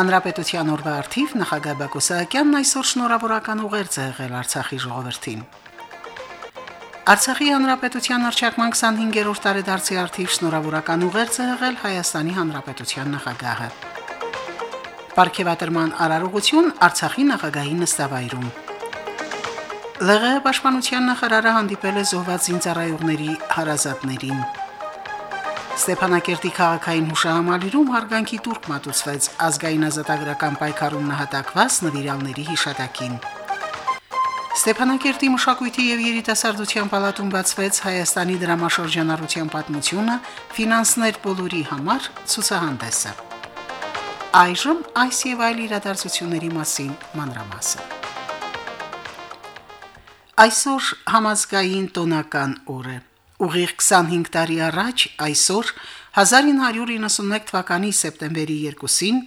Հանրապետության օրվա արդիվ նախագահ Բակո Սահակյանն այսօր շնորհավորական ուղերձ է եղել Արցախի ժողովրդին։ Արցախի հանրապետության արչակման 25-րդ տարեդարձի արդիվ շնորհավորական ուղերձ է եղել Հայաստանի հանրապետության նախագահը։ Պարքեվատրման արարողություն Արցախի նախագահի նստավայրում։ ԼՂՀ պաշտպանության նախարարը հանդիպել է զոհված զինծառայողների հարազատներին։ Ստեփանակերտի քաղաքային հուշահամալիրում հարգանքի տուրք մատուցվեց. Ազգային ազատագրական պայքարում նահատակված նվիրալների հիշատակին։ Ստեփանակերտի մշակույթի եւ երիտասարդության պալատում բացվեց Հայաստանի դրամաշրջանառության պատմությունը ֆինանսներ բոլորի համար ցուցահանդեսը։ Այժմ այս եւ այլ իրադարձությունների մասին մանրամասը։ Այսօր համազգային տոնական օր է։ Ուղիղ 25 տարի առաջ այսօր 1991 թվականի սեպտեմբերի 2-ին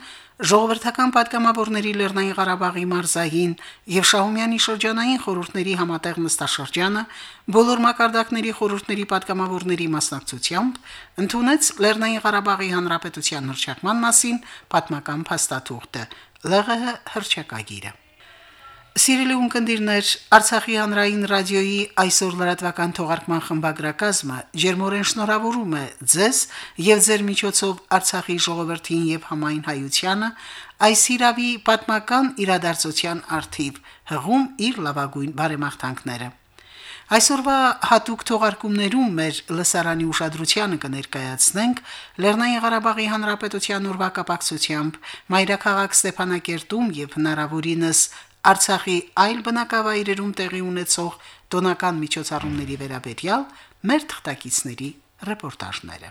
ժողովրդական պատգամավորների Լեռնային Ղարաբաղի մարզային եւ Շահումյանի շրջանային խորհուրդների համատեղ նստաշրջանը բոլոր մակարդակների խորհուրդների պատգամավորների մասնակցությամբ ընդունեց Լեռնային Ղարաբաղի Հանրապետության հռչակման մասին պատմական փաստաթուղթը՝ ԼՂՀ հռչակագիրը։ Սիրելի ունկնդիրներ, Արցախի հանրային ռադիոյի այսօր լրատվական թողարկման խմբագրակազմը ջերմորեն շնորհավորում է ձեզ եւ ձեր միջոցով Արցախի ժողովրդին եւ համայն հայությանը այս հիրավի պատմական իրադարձության արթիվ հղում իր լավագույն բարեմաղթանքները։ Այսօրվա հատուկ թողարկումներում մեր լսարանի ուշադրությանը կներկայացնենք Լեռնային Ղարաբաղի Հանրապետության օրվա կապակցությամբ Մայրաքաղաք Ստեփանակերտում եւ հնարավորինս Արցախի այլ բնակավայրերում տեղի ունեցող տոնական միջոցառումների վերաբերյալ մեր թղթակիցների ռեպորտաժները։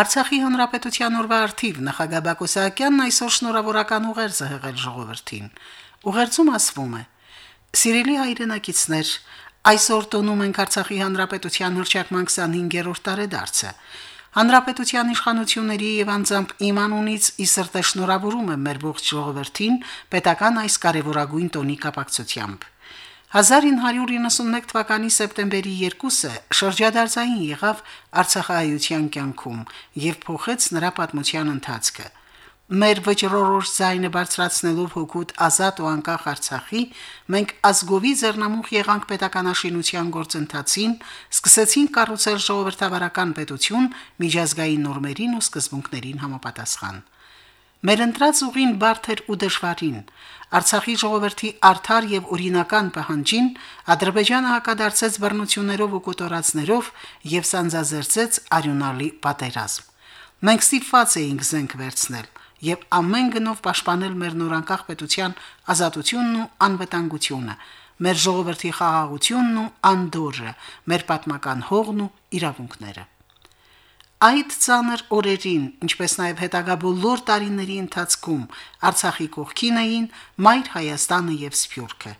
Արցախի հանրապետության օրվա արդիվ նախագահ Բակո Սահակյանն այսօր շնորհավորական ուղերձ է հղել ժողովրդին։ Ուղերձում ասվում է. Սիրելի հայրենակիցներ, այսօր տոնում ենք Արցախի հանրապետության հռչակման 25-րդ տարեդարձը։ Հանրապետության իշխանությունների եւ անձամբ իմ անունից ի սրտե շնորհավորում եմ մեր ողջ ժողովրդին պետական այս կարևորագույն տոնի կապակցությամբ։ 1991 թվականի սեպտեմբերի 2-ը շրջադարձային եղավ Արցախահայության կյանքում եւ փոխեց նրա պատմության ընթացքը։ Մեր վճռորոշ ձայնը բարձրացնելով հոգուտ ազատ ու անկախ Արցախի, մենք ազգովի ձեռնամուխ եղանք պետականաշինության գործընթացին, սկսեցինք կառուցել ժողովրդավարական պետություն միջազգային նորմերին ու սկզբունքներին համապատասխան։ Մեր ընտրած ուղին բարդ էր ու դժվարին։ Արցախի ժողովրդի արդար եւ օրինական պահանջին Ադրբեջանը հակադարձեց բռնություններով ու կոտորածներով եւ սանձազերծեց արյունալի պատերազմ։ Մենք ստիպված էինք զենք վերցնել եւ ամեն գնով պաշտպանել մեր նորանկախ պետության ազատությունն ու անվտանգությունը, մեր ժողովրդի խաղաղությունն ու անդորը, մեր պատմական հողն ու իրավունքները։ Այդ ցաներ օրերին, ինչպես նաև հետագա բոլոր տարիների ընթացքում Արցախի կողքին էին Մայր Հայաստանը եւ Սփյուռքը։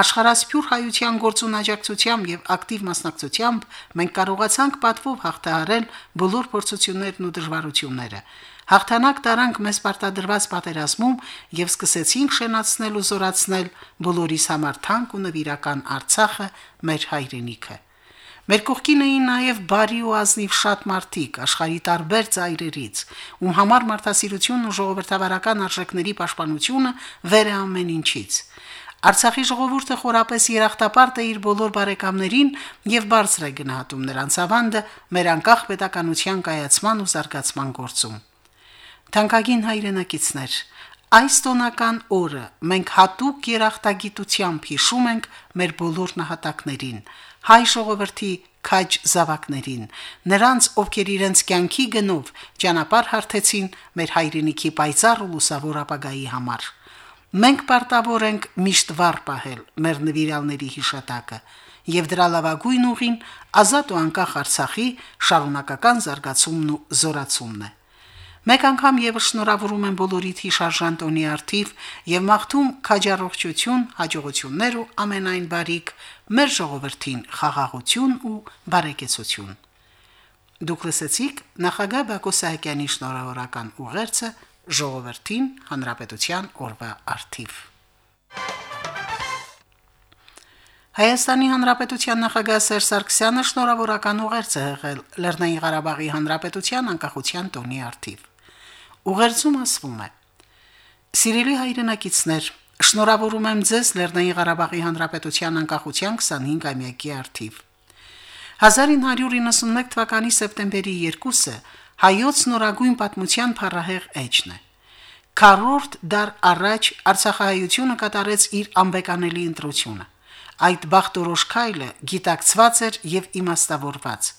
Աշխարհասփյուր հայության գործուն աջակցությամբ եւ ակտիվ մասնակցությամբ մենք կարողացանք պատվով հաղթահարել բոլոր փորձություններն ու դժվարությունները։ Հաղթանակ տարանք մեզ պարտադրված պատերազմում եւ սկսեցինք շենացնել ու զորացնել բոլորիս համար թանկ ու նվիրական Արցախը, մեր հայրենիքը։ Մեր կողքին էին նաև բարի ու ազնիվ շատ մարդիկ աշխարի տարբեր ծայրերից, ում համար մարդասիրությունն ու ժողովրդավարական արժեքների պաշտպանությունը վեր է ամեն ինչից։ Արցախի ժողովուրդը խորապես երախտապարտ է իր բոլոր բարեկամներին եւ բարձր է գնահատում նրանց ավանդը մեր անկախ պետականության կայացման ու զարգացման գործում։ Թանկագին հայրենակիցներ, այս տոնական օրը մենք հատուկ երախտագիտությամբ հիշում ենք մեր բոլոր նահատակներին, հայ ժողովրդի քաջ զավակներին, նրանց, ովքեր իրենց կյանքի գնով ճանապարհ հարթեցին մեր հայրենիքի պայծառ ու լուսավոր ապագայի համար։ Մենք պարտավոր ենք միշտ վառ պահել մեր նվիրալների հիշատակը եւ դրա լավագույն ուղին ազատ ու անկախ Արցախի շարունակական զարգացումն ու զորացումն է։ Մեկ անգամ եւս շնորհավորում եմ բոլորիդ հիշարժան տոնի արթիվ եւ մաղթում քաջառողջություն, հաջողություններ ու ամենայն բարիք մեր ժողովրդին, խաղաղություն ու բարեկեցություն։ Դուք լսեցիք նախագահ Բակո Սահակյանի շնորհավորական ուղերձը ժողովրդին հանրապետության օրվա արթիվ։ Հայաստանի Հանրապետության նախագահ Սերժ Սարգսյանը շնորհավորական ուղերձ է եղել Լեռնային Ղարաբաղի Հանրապետության անկախության տոնի արթիվ։ Ուղերձում ասվում է. Սիրելի հայրենակիցներ, շնորհավորում եմ ձեզ Լեռնային Ղարաբաղի Հանրապետության անկախության 25-ամյակի արթիվ։ 1991 թվականի սեպտեմբերի 2-ը հայոց նորագույն պատմության փառահեղ էջն է։ Քառորդ դար առաջ Արցախահայությունը կատարեց իր անբեկանելի ընտրությունը։ Այդ բախտորոշ քայլը գիտակցված էր եւ իմաստավորված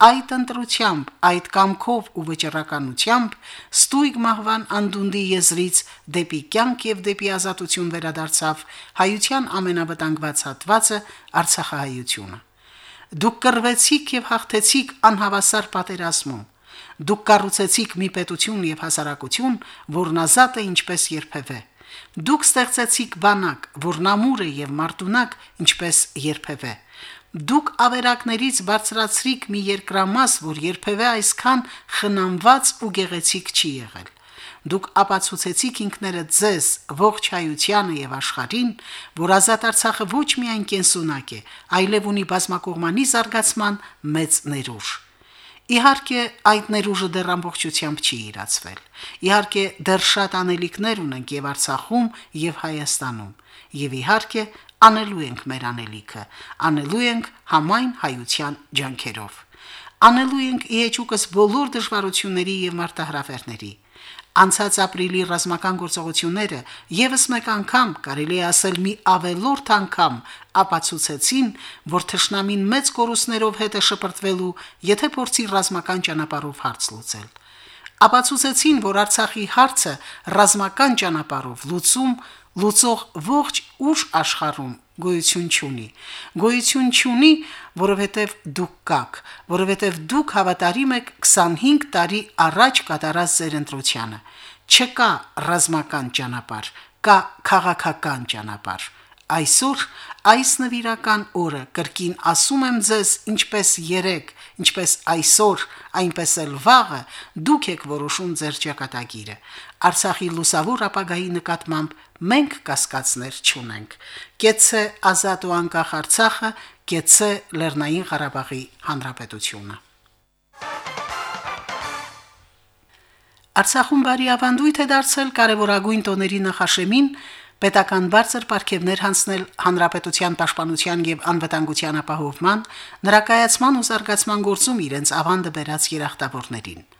այդ ընտրությամբ, այդ կամքով ու վճռականությամբ ստույգ մահվան անդունդի եզրից դեպի կյանք եւ դեպի ազատություն վերադարձավ հայության ամենավտանգված հատվածը Արցախահայությունը։ Դուք կռվեցիք եւ հաղթեցիք անհավասար պատերազմում։ Դուք կառուցեցիք մի պետություն եւ հասարակություն, որն ազատ է ինչպես երբևէ։ Դուք ստեղծեցիք բանակ, որն ամուր է եւ մարտունակ, ինչպես երբևէ։ Դուք ավերակներից բարձրացրիք մի երկրամաս, որ երբևէ այսքան խնամված ու գեղեցիկ չի եղել։ Դուք ապացուցեցիք ինքներդ ձեզ, ողջ հայությանը եւ աշխարհին, որ ազատ Արցախը ոչ միայն կենսունակ է, այլև ունի բազմակողմանի զարգացման մեծ ներուժ։ Իհարկե, այդ ներուժը դեռ ամբողջությամբ չի իրացվել։ Իհարկե, դեռ շատ անելիքներ ունենք եւ Արցախում, եւ Հայաստանում։ Եվ իհարկե, անելու ենք մեր անելիքը, անելու ենք համայն հայության ջանքերով։ Անելու ենք իեչուկս բոլոր դժվարությունների եւ մարտահրավերների։ Անցած ապրիլի ռազմական գործողությունները եւս մեկ անգամ, կարելի է ասել մի ավելորդ անգամ, ապացուցեցին, որ թշնամին մեծ կորուստներով հետ է շպրտվելու, եթե փորձի ռազմական ճանապարհով հարց լուծել։ Ապացուցեցին, որ Արցախի հարցը ռազմական ճանապարհով լուծում լուծող ողջ ուժ աշխարհում գոյություն չունի։ Գոյություն չունի, որովհետև դուք կաք, որովհետև դուք հավատարիմ եք 25 տարի առաջ կատարած ձեր ընտրությանը։ Չկա ռազմական ճանապարհ, կա քաղաքական ճանապարհ։ Այսօր այս նվիրական օրը կրկին ասում եմ ձեզ, ինչպես երեք, ինչպես այսօր, այնպես էլ վաղը դուք եք որոշում ձեր ճակատագիրը։ Արցախի լուսավոր ապագայի նկատմամբ մենք կասկածներ չունենք։ Կեցե ազատ ու անկախ Արցախը, կեցե Լեռնային Ղարաբաղի Հանրապետությունը։ Արցախում բարի ավանդույթ է դարձել կարևորագույն տոների նախաշեմին պետական բարձր պարգևներ հանձնել հանրապետության պաշտպանության եւ անվտանգության ապահովման, նրա կայացման ու զարգացման գործում իրենց ավանդը բերած երախտավորներին։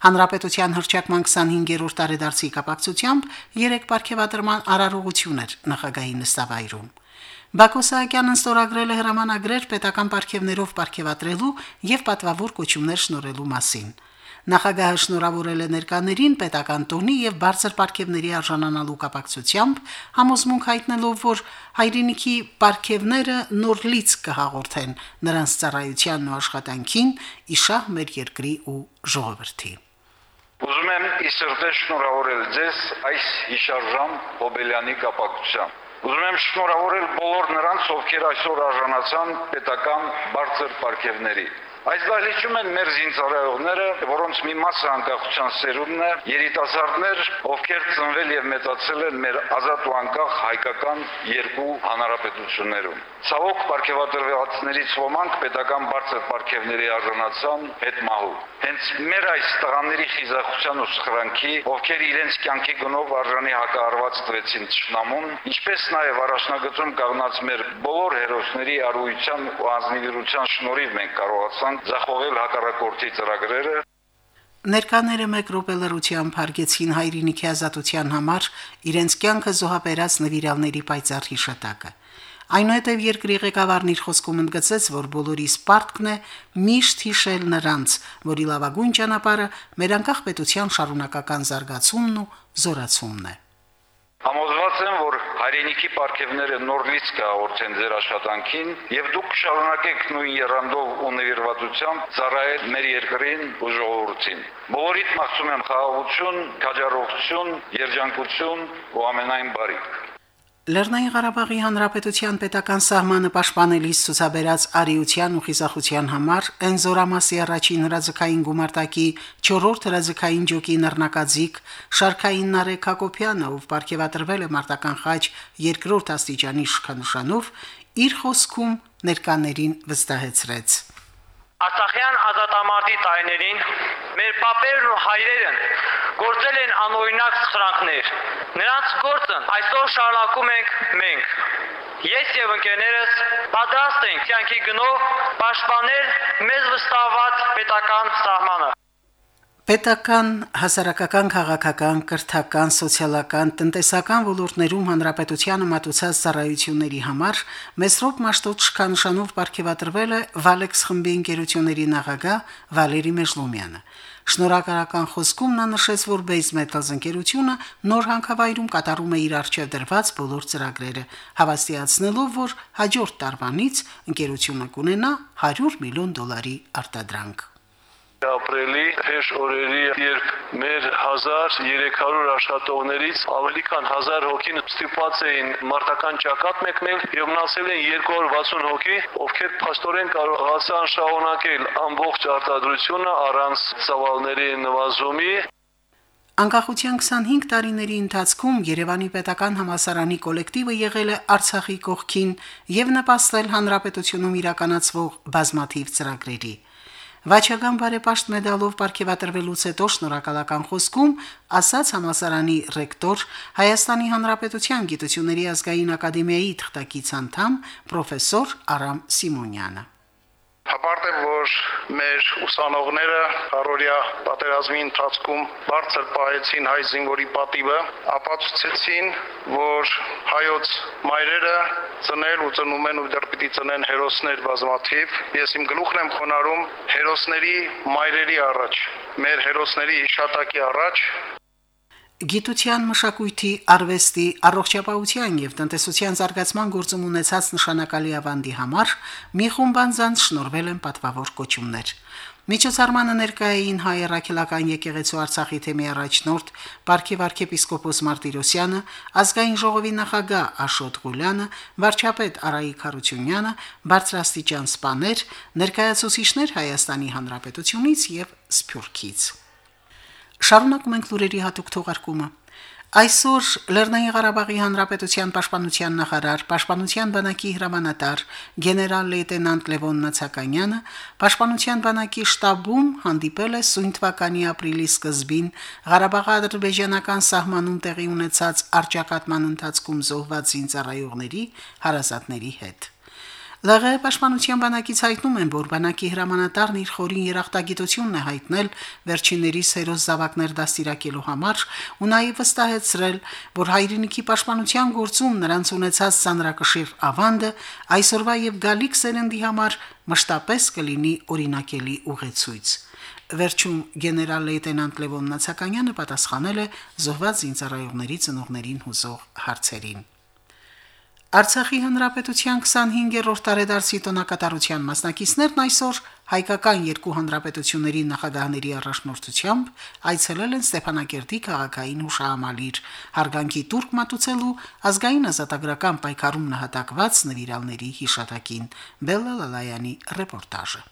Հանրապետության հրճակման 25-րդ տարեդարձի կապակցությամբ երեք պարգևատրման արարողություն էր նախագահի նստավայրում։ Բակո Սահակյանն ստորագրել է հրամանագրեր պետական պարգևներով պարգևատրելու եւ պատվավոր կոչումներ շնորհելու մասին։ Նախագահը շնորհավորել է ներկաներին պետական տոնի եւ բարձր պարգևների արժանանալու կապակցությամբ, համոզմունք հայտնելով, որ հայրենիքի պարգևները նոր լից կհաղորդեն նրանց ծառայությանն ու աշխատանքին իշահ մեր երկրի ու ժողովրդի։ Ուզում եմ իսրտե շնորհավորել ձեզ այս հիշարժան Հոբելյանի կապակցությամբ։ Ուզում եմ շնորհավորել բոլոր նրանց, ովքեր այսօր արժանացան պետական բարձր պարգևների։ Այս դահլիճում են մեր զինծառայողները, որոնց մի մասը անկախության սերունդն է, երիտասարդներ, ովքեր ծնվել եւ մեծացել են մեր ազատ ու անկախ հայկական երկու հանրապետություններում։ Ցավոք ապարգևատրվածներից ոմանք պետական բարձր ապարգևների արժանացան հետմահու։ Հենց մեր այս տղաների խիզախության ու սխրանքի, ովքեր իրենց կյանքի գնով արժանի հակահարված տվեցին ճշնամուն, ինչպես նաև առաջնագծում կանգնած մեր բոլոր հերոսների արույության ու անձնիվիրության շնորհիվ մենք կարողացանք ձախողել հակառակորդի ծրագրերը Ներկաները մեկ րոպե լրությամբ հարգեցին հայրենիքի ազատության համար իրենց կյանքը զոհաբերած նվիրալների պայծառ հիշատակը։ Այնուհետև երկրի ղեկավարն իր խոսքում ընդգծեց, որ բոլորի սպարտքն է միշտ հիշել նրանց, որի լավագույն ճանապարհը մեր անկախ պետության շարունակական զարգացումն ու զորացումն է։ Համոզված եմ, որ հայրենիքի պարգևները նորից կհաղորդեն ձեր աշխատանքին եւ դուք կշարունակեք նույն երանդով ու նվիրվածությամբ ծառայել մեր երկրին ու ժողովրդին։ Բոլորիդ մաղթում եմ խաղաղություն, քաջառողջություն, երջանկություն ու ամենայն բարիք։ Լեռնային Ղարաբաղի Հանրապետության պետական սահմանը պաշտպանելիս ցուցաբերած արիության ու խիզախության համար Էնզորամասի առաջին հրաձգային գումարտակի 4-րդ հրաձգային ջոկի նռնակաձիկ Շարքային Նարեկ Հակոբյանը, ով ապարգևատրվել է մարտական խաչ երկրորդ աստիճանի իշխանանշանով, իր խոսքում ներկաներին վստահեցրեց. Արցախյան ազատամարտի տարիներին մեր պապերն ու հայրերն գործել են անօրինակ սխրանքներ։ Նրանց գործն այսօր շարունակում ենք մենք։ Ես եւ ընկերներս պատրաստ ենք կյանքի գնով պաշտպանել մեզ վստահված պետական սահմանը։ Պետական, հասարակական, քաղաքական, կրթական, սոցիալական, տնտեսական ոլորտներում հանրապետությանը մատուցած ծառայությունների համար Մեսրոպ Մաշտոց շքանշանով ապարգևատրվել է Վալեքս խմբի ընկերությունների նախագահ Վալերի Մեժլոմյանը։ Շնորհակալական խոսքում նա նշեց, որ Base Metals ընկերությունը նոր հանքավայրում կատարում է իր արժեվ դրված բոլոր ծրագրերը, հավաստիացնելով, որ հաջորդ տարվանից ընկերությունը կունենա 100 միլիոն դոլարի արտադրանք ապրելի հեշ օրերի, երբ մեր 1300 աշխատողներից ավելի քան 1000 հոգին ստիպված էին մարտական ճակատ մեկնել եւ մնացել են 260 հոգի, ովքեր փաստորեն կարողացան շահոնակել ամբողջ արտադրությունը առանց ծավալների նվազումի Անկախության 25 տարիների ընթացքում Երևանի պետական համասարանի կոլեկտիվը եղել է Արցախի կողքին եւ նպաստել հանրապետությունում իրականացվող բազմաթիվ ծրագրերի։ Վաչագան բարեպաշտ մեդալով ապարգևատրվելուց հետո շնորհակալական խոսքում ասաց համասարանի ռեկտոր Հայաստանի Հանրապետության Գիտությունների ազգային ակադեմիայի թղթակից անդամ պրոֆեսոր Արամ Սիմոնյանը Հապարտ է, որ մեր ուսանողները առօրյա պատերազմի ընթացքում բարձր պահեցին հայ զինվորի պատիվը, ապացուցեցին, որ հայոց մայրերը ծնել ու ծնում են ու դեռ պիտի ծնեն հերոսներ բազմաթիվ։ Ես իմ գլուխն եմ խոնարհում հերոսների մայրերի առաջ, մեր հերոսների հիշատակի առաջ, Գիտության, մշակույթի, արվեստի, առողջապահության եւ տնտեսության զարգացման գործում ունեցած նշանակալի ավանդի համար մի խումբ անձանց շնորվել են պատվավոր կոչումներ։ Միջոցառմանը ներկայային հայ առաքելական եկեղեցու Արցախի թեմի առաջնորդ Պարքև arczepiskopos Մարտիրոսյանը, ազգային ժողովի նախագահ Աշոտ Ղուլյանը, վարչապետ Արայիկ Խարությունյանը, բարձրաստիճան սպաներ, ներկայացուցիչներ Հայաստանի Հանրապետությունից եւ Սփյուռքից։ Շարունակում ենք լուրերի հատուկ թողարկումը։ Այսօր Լեռնային Ղարաբաղի Հանրապետության Պաշտպանության նախարար, Պաշտպանության բանակի հրամանատար գեներալ լեյտենանտ Լևոն Նացականյանը Պաշտպանության բանակի շտաբում հանդիպել է սույն թվականի ապրիլի սկզբին Ղարաբաղ-ադրբեջանական սահմանում տեղի ունեցած արճակատման ընթացքում զոհված զինծառայողների հարազատների հետ։ ԼՂ պաշտպանության բանակից հայտնում են, որ բանակի հրամանատարն իր խորին երախտագիտությունն է հայտնել վերջիններիս հերոս զավակներ դաստիարակելու համար ու նաև վստահեցրել, որ հայրենիքի պաշտպանության գործում նրանց ունեցած ծանրակշիռ ավանդը այսօրվա եւ գալիք սերնդի համար մշտապես կլինի օրինակելի ուղեցույց։ Վերջում գեներալ լեյտենանտ Լևոն Նացականյանը պատասխանել է զոհված զինծառայողների ծնողներին հուզող հարցերին։ Արցախի հանրապետության 25-րդ տարեդարձի տոնակատարության մասնակիցներն այսօր հայկական երկու հանրապետությունների նախագահների առաջնորդությամբ այցելել են Ստեփանակերտի քաղաքային հուշահամալիր հարգանքի турք մատուցելու ազգային ազատագրական պայքարում նահատակված նվիրալների հիշատակին։ Բելլա Լալայանի ռեպորտաժը։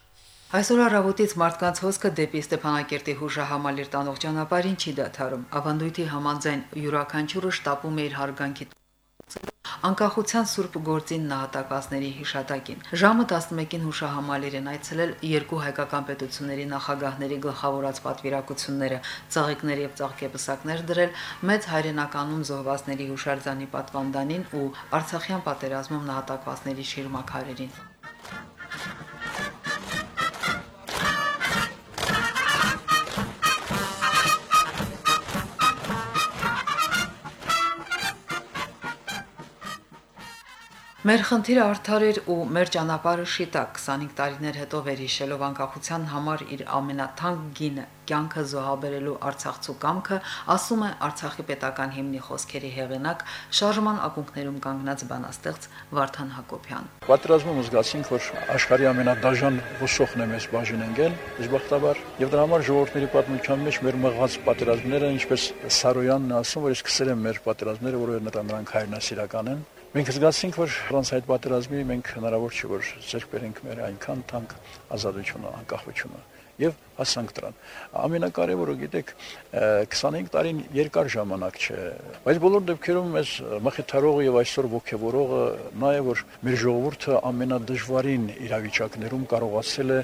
Այսօր առավոտից մարդկանց հոսքը դեպի Ստեփանակերտի հուժահամալիր տանող ճանապարհին չի դադարում։ Ավանդույթի համանձայն յուրաքանչյուրը շտապում է իր հարգանքի Անկախության Սուրբ գործին նահատակվածների հիշատակին ժամը 11-ին հուշահամալիր են այցելել երկու հայկական պետությունների նախագահների գլխավորած պատվիրակությունները, ծաղիկներ եւ ծաղկեպսակներ դրել մեծ հայրենականում զոհվածների հուշարձանի պատվանդանին ու Արցախյան պատերազմում նահատակվածների շիրմաքարերին։ Մեր խնդիրը արդար էր ու մեր ճանապարհը շիտակ 25 տարիներ հետո վերհիշելով անկախության համար իր ամենաթանկ գինը կյանքը զոհաբերելու Արցախցու կամքը, ասում է Արցախի պետական հիմնի խոսքերի հեղինակ շարժման ակունքներում կանգնած բանաստեղծ Վարդան Հակոբյան։ Պատերազմում զգացինք, որ աշխարհի ամենադաժան ոսոխն է մեզ բաժին ընկել, դժբախտաբար, եւ դրա համար ժողովրդների պատմության մեջ մեր մղած պատերազմները, ինչպես Սարոյանն ասում, որ ես սկսել եմ մեր պատերազմները, որովհետեւ նրանք հայրենասիրական են, Մենք զգացինք, որ առանց այդ պատերազմի մենք հնարավոր չի որ ձեռք բերենք մեր այնքան թանկ ազատությունը, անկախությունը եւ հասանք դրան։ Ամենակարևորը գիտեք 25 տարին երկար ժամանակ չէ, բայց բոլոր դեպքերում մեզ մխիթարողը եւ այսօր ողջևորողը նա է որ մեր ժողովուրդը ամենադժվարին իրավիճակներում կարողացել է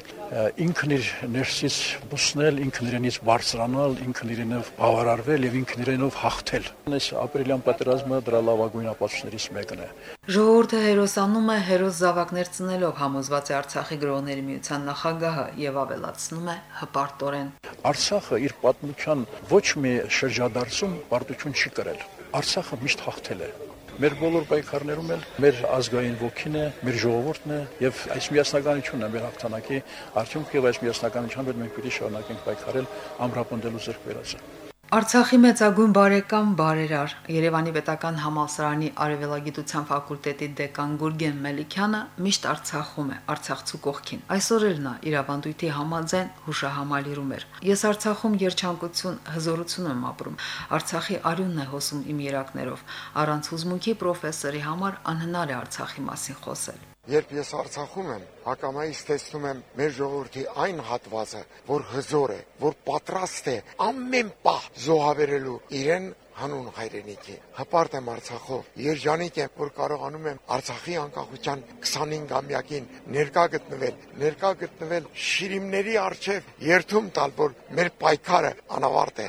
ինքն իր ներսից բուսնել, ինքն իրենից բարձրանալ, ինքն իրենով բավարարվել եւ ինքն իրենով հաղթել։ Այս ապրիլյան պատերազմը դրա լավագույն ապացույցներից մեկն է։ Ժողովուրդը հերոսանում է հերոս զավակներ ծնելով համոզված է Արցախի գրողների միության նախագահը եւ ավելացնում է հպարտորեն։ Արցախը իր պատմության ոչ մի շրջադարձում պարտություն չի կրել։ Արցախը միշտ հաղթել է մեր բոլոր պայքարներում էլ մեր ազգային ոգին է, մեր ժողովուրդն է եւ այս միասնականությունն է մեր հաղթանակի արդյունքը եւ այս միասնականության հետ մենք պիտի շարունակենք պայքարել ամրապնդելու զրկ վերածը։ Արցախի մեծագույն բարեկամ բարերար Երևանի Պետական Համալսարանի Արևելագիտության ֆակուլտետի դեկան Գուրգեն Մելիքյանը միշտ Արցախում է, Արցախցու կողքին։ Այսօր էլ նա իրավանդույթի համաձայն հուշահամալիրում էր։ Ես Արցախում երջանկություն, հզորություն եմ ապրում։ Արցախի արյունն է հոսում իմ երակներով։ Առանց հուզմունքի պրոֆեսորի համար անհնար է Արցախի մասին խոսել։ Երբ ես Արցախում եմ, հակամայից տեսնում եմ մեր ժողովրդի այն հատվածը, որ հզոր է, որ պատրաստ է ամեն պահ զոհաբերելու իրեն հանուն հայրենիքի։ Հպարտ եմ Արցախով, երջանիկ եմ, որ կարողանում եմ Արցախի անկախության 25-ամյակին ներկա գտնվել, ներկա գտնվել շիրիմների արչև երթում տալ, որ մեր պայքարը անավարտ է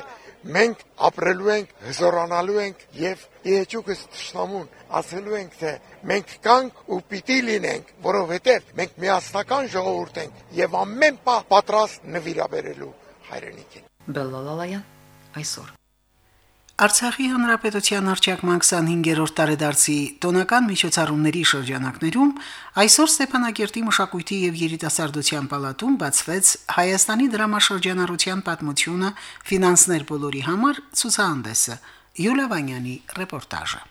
մենք ապրելու ենք, հզորանալու ենք եւ իհեճուկս ճշտամուն ասելու ենք թե մենք կանք ու պիտի լինենք, որովհետեւ մենք միասնական ժողովուրդ ենք եւ ամեն պահ պատրաստ նվիրաբերելու հայրենիքին։ Բելլալալայան այսօր Արցախի հանրապետության արճակման 25-րդ տարեդարձի տոնական միջոցառումների շրջանակներում այսօր Ստեփանակերտի մշակույթի եւ երիտասարդության պալատում բացվեց Հայաստանի դրամաշրջանառության պատմությունը ֆինանսներ բոլորի համար ցուցահանդեսը Յուլիա Վանյանի ռեպորտաժը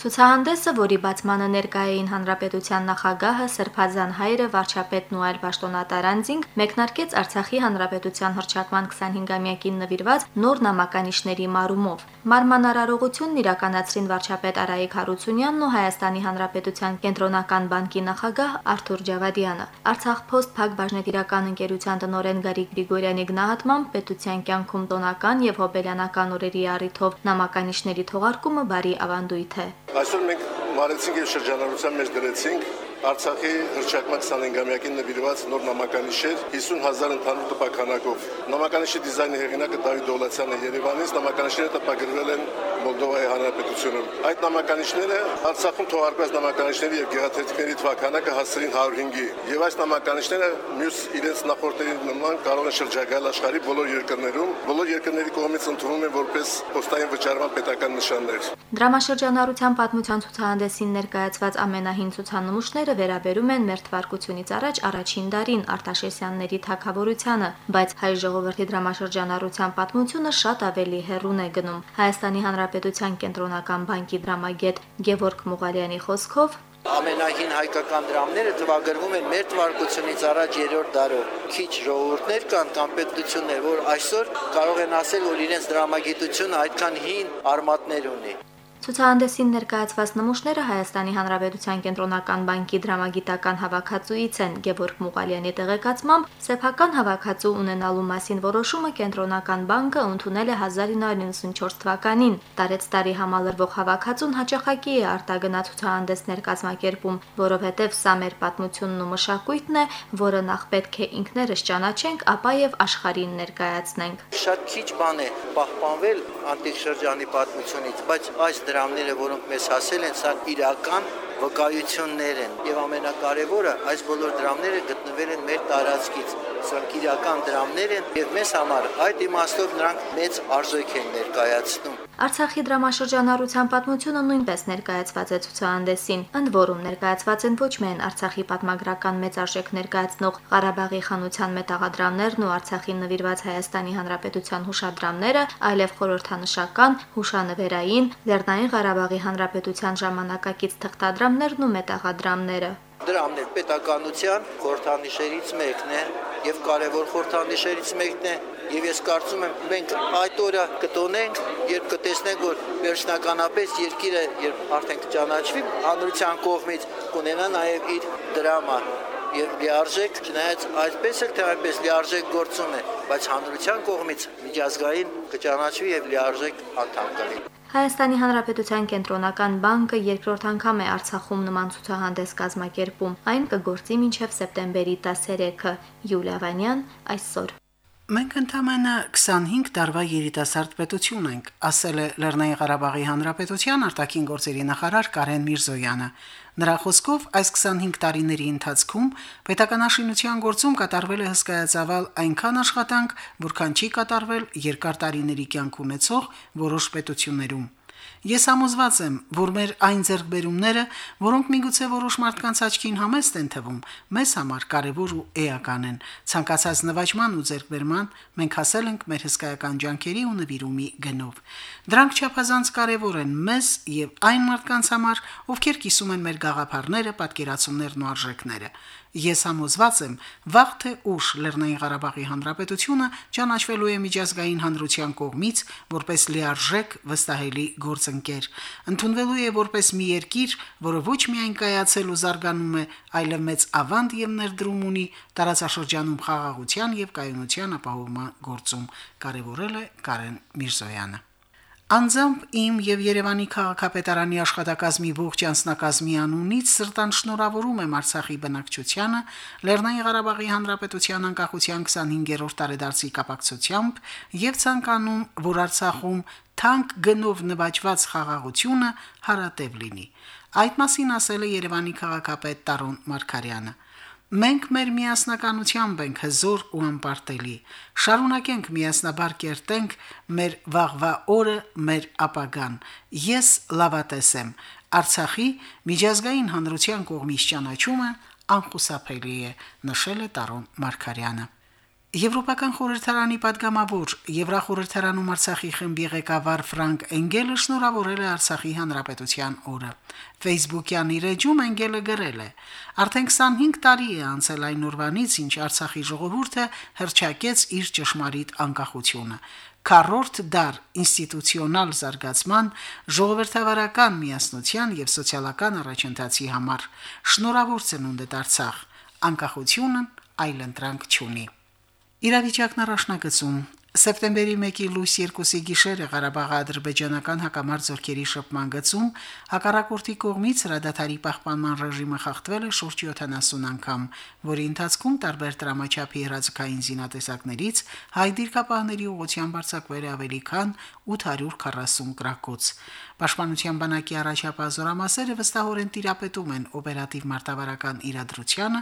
Ցուցահանդեսը, որի բացմանը ներկայ էին Հանրապետության նախագահը Սրբազան հայրը վարչապետն ու այլ պաշտոնատարանձինք, մեկնարկեց Արցախի Հանրապետության հռչակման 25-ամյակին նվիրված նոր նամականիշների մարումով։ Մարմանարարողությունն իրականացրին վարչապետ Արայիկ Հարությունյանն ու Հայաստանի Հանրապետության կենտրոնական բանկի նախագահ Արթուր Ջավադյանը։ Արցախ Post Փակ բաժնետիրական ընկերության տնօրեն Գարիկ Գրիգորյանի գնահատմամբ պետության կյանքում տոնական եւ հոբելյանական օրերի առիթով նամականիշների թողարկումը բարի ավանդույթ է։ Այսօր մենք մարեցինք եւ շրջանառության մեջ դրեցինք Արցախի հրճակման 25-ամյակին նվիրված նոր նամականիշեր 50000 ընդհանուր տպականակով։ Նամականիշի դիզայնի հեղինակը Դավիթ Դոլացյանն է Երևանից, նամականիշները տպագրվել են Մոլդովայի Հանրապետությունում։ Այդ նամականիշները Արցախում թողարկված նամականիշների եւ գեղարվեստների թվականակը հասցրին 105-ի։ Եվ այս նամականիշները մյուս իրենց նախորդների նման կարող են շրջագայել աշխարհի բոլոր երկրներում, բոլոր երկրների կողմից ընդունվում են որպես պոստային վճարման պետական նշաններ։ Դրամաշրջանառության պատմության ցուցահանդեսին ներկայացված ամենահին ցուցանմուշները պատմությունները վերաբերում են մեր թվարկությունից առաջ առաջին դարին Արտաշեսյանների թագավորությանը, բայց հայ ժողովրդի դրամաշրջանառության պատմությունը շատ ավելի հեռուն է գնում։ Հայաստանի Հանրապետության կենտրոնական բանկի դրամագետ Գևորգ Մուղալյանի խոսքով ամենահին հայկական դրամները թվագրվում են մեր թվարկությունից առաջ 3-րդ դարով։ Քիչ ժողովուրդներ կան կամ պետություններ, որ այսօր կարող են ասել, որ իրենց դրամագիտությունը այդքան հին արմատներ ունի։ Ցուցահանդեսին ներկայացված նմուշները Հայաստանի Հանրապետության կենտրոնական բանկի դրամագիտական հավաքածուից են. Գևորգ Մուղալյանի տեղեկացմամբ սեփական հավաքածու ունենալու մասին որոշումը կենտրոնական բանկը ընդունել է 1994 թվականին։ Տարեց տարի համալրվող հավաքածուն հաճախակի է արտագնա ցուցահանդեսներ կազմակերպում, որովհետև սա մեր պատմությունն ու մշակույթն է, որը նախ պետք է ինքներս ճանաչենք, ապա եւ աշխարհին ներկայացնենք։ Շատ քիչ բան է պահպանվել անտիկ շրջանի պատմությունից, բայց այս դրամները, որոնք մեզ հասել են, սա իրական վկայություններ են եւ ամենակարևորը այս բոլոր դրամները գտնվել են մեր տարածքից սրանք իրական դրամներ են եւ մեզ համար այդ իմաստով նրանք մեծ արժեք են ներկայացնում Արցախի դրամաշրջանառության պատմությունը նույնպես ներկայացված է ցուցահանդեսին, ընդ որում ներկայացված են ոչ միայն Արցախի պատմագրական մեծ արժեք ներկայացնող Ղարաբաղի խանության մետաղադրամներն ու Արցախին նվիրված Հայաստանի Հանրապետության հուշադրամները, այլև խորհրդանշական, հուշանվերային, Լեռնային Ղարաբաղի Հանրապետության ժամանակակից թղթադրամներն ու մետաղադրամները դրամներ պետականության խորհրդանիշերից մեկն է եւ կարևոր խորհրդանիշերից մեկն է եւ ես կարծում եմ մենք այդ օրը կտոնենք երբ կտեսնենք որ վերջնականապես երկիրը երբ արդեն կճանաչվի հանրության կողմից կունենա նաեւ իր դրամա եւ լիարժեք չնայած այսպես էլ թե այնպես լիարժեք գործում է բայց հանրության կողմից միջազգային կճանաչվի եւ լիարժեք անդամ կլինի Հայաստանի Հանրապետության կենտրոնական բանկը երկրորդ անգամ է Արցախում նման ցուցահանդես կազմակերպում։ Այն կգործի մինչև սեպտեմբերի 13-ը։ Յուլիա Վանյան այսօր։ Մենք ընդամենը 25 տարվա երիտասարդ պետություն ենք, ասել է Լեռնային Ղարաբաղի Հանրապետության արտաքին գործերի նախարար Կարեն Միրզոյանը։ Նրա խոսքով այս 25 տարիների ընթացքում պետականաշինության գործում կատարվել է հսկայածավալ այնքան աշխատանք, որքան չի կատարվել երկար տարիների կյանք ունեցող որոշ պետություններում։ Ես համոզված եմ, որ մեր այն ձեռքբերումները, որոնք միգուցե որոշ մարդկանց աչքին համեստ են թվում, մեզ համար կարևոր ու էական են։ Ցանկացած նվաճման ու ձեռքբերման մենք հասել ենք մեր հսկայական ջանքերի ու նվիրումի գնով։ Դրանք չափազանց կարևոր են մեզ եւ այն մարդկանց համար, ովքեր կիսում են մեր գաղափարները, պատկերացումներն ու արժեքները։ Ես համոզված եմ, վաղ թե ուշ Լեռնային Ղարաբաղի Հանրապետությունը ճանաչվելու է միջազգային հանրության կողմից որպես լիարժեք վստահելի գործընկեր, ընդունվելու է որպես մի երկիր, որը ոչ միայն կայացել ու զարգանում է, այլև մեծ ավանդ եւ ներդրում ունի տարածաշրջանում խաղաղության եւ կայունության ապահովման գործում, կարևորել է Կարեն Միրզոյանը։ Անձամբ իմ եւ Երևանի քաղաքապետարանի աշխատակազմի ողջ անձնակազմի անունից սրտան շնորհավորում եմ Արցախի բնակչությանը Լեռնային Ղարաբաղի Հանրապետության անկախության 25-րդ տարեդարձի կապակցությամբ եւ ցանկանում, որ Արցախում թանկ գնով նվաճված խաղաղությունը հարատև լինի։ Այդ մասին ասել է Երևանի քաղաքապետ Տարոն Մարկարյանը։ Մենք մեր միասնականությամբ ենք հզոր ու անպարտելի։ Շարունակենք միասնաբար կերտենք մեր վաղվա օրը, մեր ապագան։ Ես լավատես եմ։ Արցախի միջազգային հանրության կողմից ճանաչումը անխուսափելի է, նշել է Տարոն Մարկարյանը։ Եվրոպական խորհրդարանի падգամավոր Եվրախորհրդարանում Արցախի խմբի ղեկավար Ֆրանկ Էնգելը շնորհավորել է Արցախի հանրապետության օրը։ Facebook-յան իր էջում Էնգելը գրել է. «Արդեն 25 տարի է անցել այն օրվանից, ինչ Արցախի ժողովուրդը հրճակեց իր ճշմարիտ անկախությունը»։ Քառորդ դար ինստիտուցիոնալ զարգացման, ժողովրդավարական միասնության եւ սոցիալական առաջընթացի համար շնորհավոր ցնունդ Արցախ անկախությունն այլընտրանք չունի։ Իրավիճակն առաջնագծում. Սեպտեմբերի 1-ի լույս 2-ի գիշերը Ղարաբաղի ադրբեջանական հակամարտ զորքերի շփման գծում հակառակորդի կողմից հրադադարի պահպանման ռեժիմը խախտվել է շուրջ 70 անգամ, որի ընթացքում տարբեր դրամաչափի հրաձգային զինատեսակներից հայ դիրքապահների ուղղությամբ արձակվել է ավելի քան 840 գրակոց։ Պաշտպանության բանակի առաջապահ զորամասերը վստահորեն տիրապետում են օպերատիվ մարտավարական իրադրությանը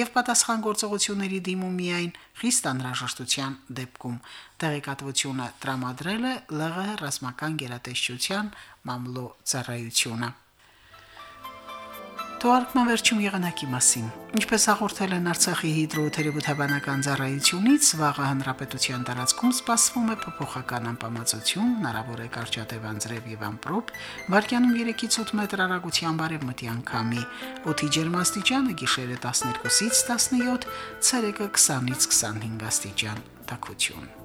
եւ պատասխան գործողությունների դիմում միայն խիստ անհրաժեշտության դեպքում տեղեկատվությունը տրամադրել է ԼՂՀ ռազմական գերատեսչության մամլո ծառայությունը Թվարկման վերջում եղանակի մասին։ Ինչպես հաղորդել են Արցախի հիդրոթերապևտաբանական ծառայությունից, վաղը հանրապետության տարածքում սպասվում է փոփոխական անբավարարություն, հնարավոր է կարճատև անձրև եւ ամպրոպ, վարկյանում 3-ից 8 մետր հեռագությամբ արևմտի անկամի։ Օդի ջերմաստիճանը գիշերը 12-ից 17, ցերեկը 20-ից 25 աստիճան։ Տակություն։